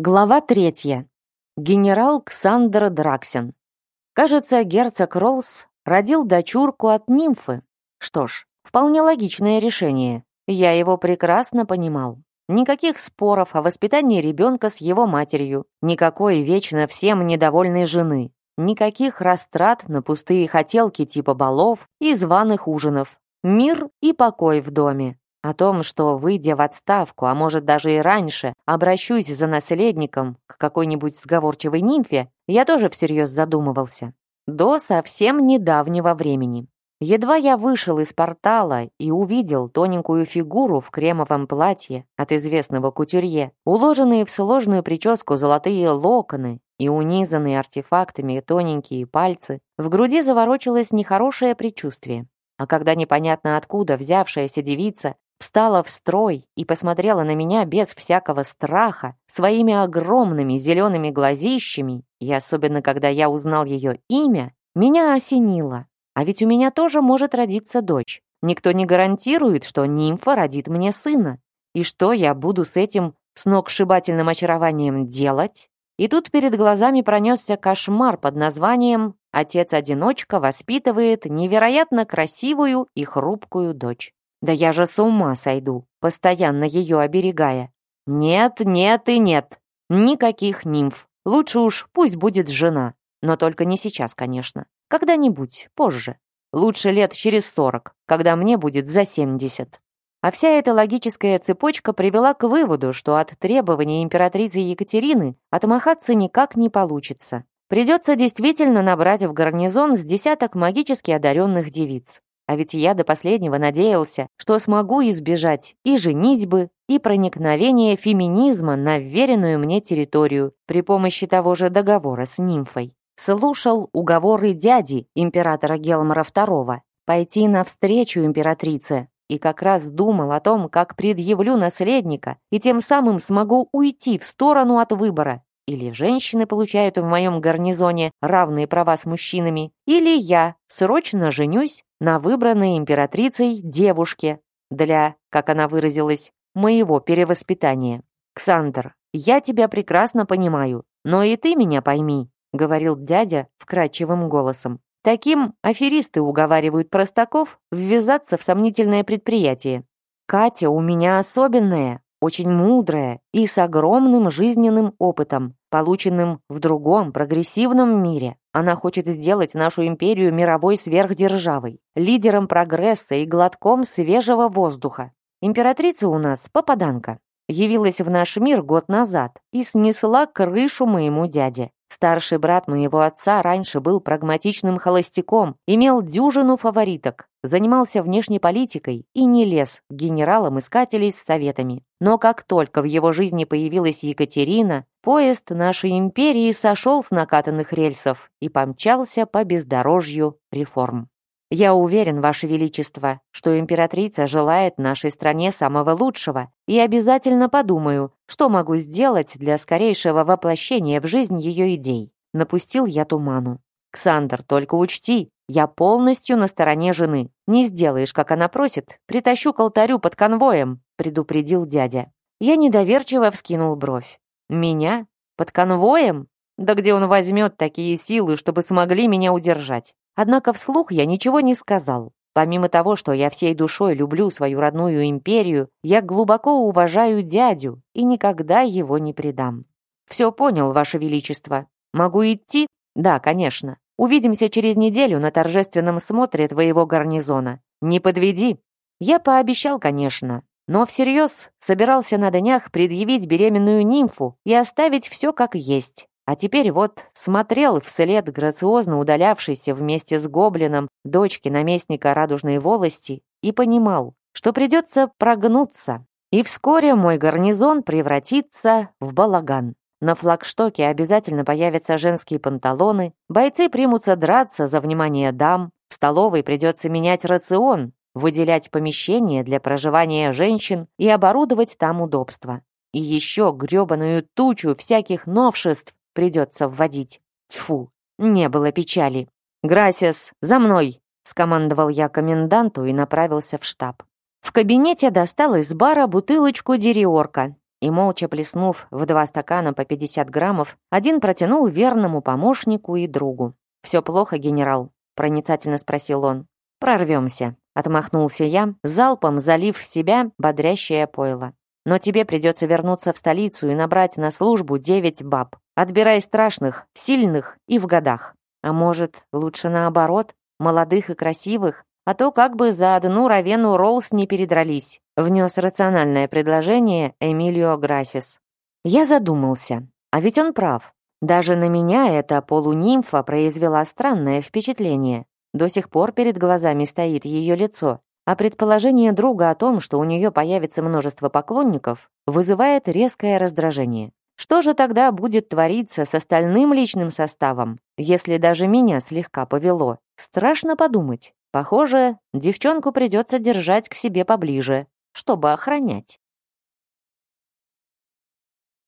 Глава третья. Генерал Ксандр Драксен. Кажется, герцог Роллс родил дочурку от нимфы. Что ж, вполне логичное решение. Я его прекрасно понимал. Никаких споров о воспитании ребенка с его матерью, никакой вечно всем недовольной жены, никаких растрат на пустые хотелки типа балов и званых ужинов. Мир и покой в доме. О том, что, выйдя в отставку, а может даже и раньше, обращусь за наследником к какой-нибудь сговорчивой нимфе, я тоже всерьез задумывался. До совсем недавнего времени. Едва я вышел из портала и увидел тоненькую фигуру в кремовом платье от известного кутюрье, уложенные в сложную прическу золотые локоны и унизанные артефактами тоненькие пальцы, в груди заворочилось нехорошее предчувствие. А когда непонятно откуда взявшаяся девица встала в строй и посмотрела на меня без всякого страха, своими огромными зелеными глазищами, и особенно когда я узнал ее имя, меня осенило. А ведь у меня тоже может родиться дочь. Никто не гарантирует, что нимфа родит мне сына. И что я буду с этим сногсшибательным очарованием делать? И тут перед глазами пронесся кошмар под названием «Отец-одиночка воспитывает невероятно красивую и хрупкую дочь». Да я же с ума сойду, постоянно ее оберегая. Нет, нет и нет. Никаких нимф. Лучше уж пусть будет жена. Но только не сейчас, конечно. Когда-нибудь, позже. Лучше лет через сорок, когда мне будет за семьдесят. А вся эта логическая цепочка привела к выводу, что от требований императрицы Екатерины отмахаться никак не получится. Придется действительно набрать в гарнизон с десяток магически одаренных девиц. А ведь я до последнего надеялся, что смогу избежать и женитьбы, и проникновения феминизма на вверенную мне территорию при помощи того же договора с нимфой. Слушал уговоры дяди, императора Гелмара II, пойти навстречу императрице, и как раз думал о том, как предъявлю наследника, и тем самым смогу уйти в сторону от выбора или женщины получают в моем гарнизоне равные права с мужчинами, или я срочно женюсь на выбранной императрицей девушке для, как она выразилась, моего перевоспитания. «Ксандр, я тебя прекрасно понимаю, но и ты меня пойми», говорил дядя вкрадчивым голосом. Таким аферисты уговаривают простаков ввязаться в сомнительное предприятие. Катя у меня особенная, очень мудрая и с огромным жизненным опытом, полученным в другом прогрессивном мире. Она хочет сделать нашу империю мировой сверхдержавой, лидером прогресса и глотком свежего воздуха. Императрица у нас попаданка. Явилась в наш мир год назад и снесла крышу моему дяде. Старший брат моего отца раньше был прагматичным холостяком, имел дюжину фавориток, занимался внешней политикой и не лез к генералам искателей с советами. Но как только в его жизни появилась Екатерина, поезд нашей империи сошел с накатанных рельсов и помчался по бездорожью реформ. Я уверен, Ваше Величество, что императрица желает нашей стране самого лучшего и обязательно подумаю, что могу сделать для скорейшего воплощения в жизнь ее идей. Напустил я туману. Ксандр, только учти, я полностью на стороне жены. Не сделаешь, как она просит, притащу к алтарю под конвоем, предупредил дядя. Я недоверчиво вскинул бровь. Меня? Под конвоем? Да где он возьмет такие силы, чтобы смогли меня удержать? Однако вслух я ничего не сказал. Помимо того, что я всей душой люблю свою родную империю, я глубоко уважаю дядю и никогда его не предам. Все понял, Ваше Величество. Могу идти? Да, конечно. Увидимся через неделю на торжественном смотре твоего гарнизона. Не подведи. Я пообещал, конечно, но всерьез собирался на днях предъявить беременную нимфу и оставить все как есть. А теперь вот смотрел вслед грациозно удалявшейся вместе с гоблином дочки наместника радужной волости и понимал, что придется прогнуться. И вскоре мой гарнизон превратится в балаган. На флагштоке обязательно появятся женские панталоны, бойцы примутся драться за внимание дам, в столовой придется менять рацион, выделять помещение для проживания женщин и оборудовать там удобства. И еще гребаную тучу всяких новшеств, придется вводить. Тьфу, не было печали. «Грасиас, за мной!» — скомандовал я коменданту и направился в штаб. В кабинете достал из бара бутылочку дериорка и, молча плеснув в два стакана по 50 граммов, один протянул верному помощнику и другу. «Все плохо, генерал?» — проницательно спросил он. «Прорвемся», — отмахнулся я, залпом залив в себя бодрящее пойло. «Но тебе придется вернуться в столицу и набрать на службу девять баб. Отбирай страшных, сильных и в годах. А может, лучше наоборот, молодых и красивых, а то как бы за одну Равену Роллс не передрались», внес рациональное предложение Эмилио Грасис. Я задумался. А ведь он прав. Даже на меня эта полунимфа произвела странное впечатление. До сих пор перед глазами стоит ее лицо, а предположение друга о том, что у нее появится множество поклонников, вызывает резкое раздражение. Что же тогда будет твориться с остальным личным составом, если даже меня слегка повело? Страшно подумать. Похоже, девчонку придется держать к себе поближе, чтобы охранять.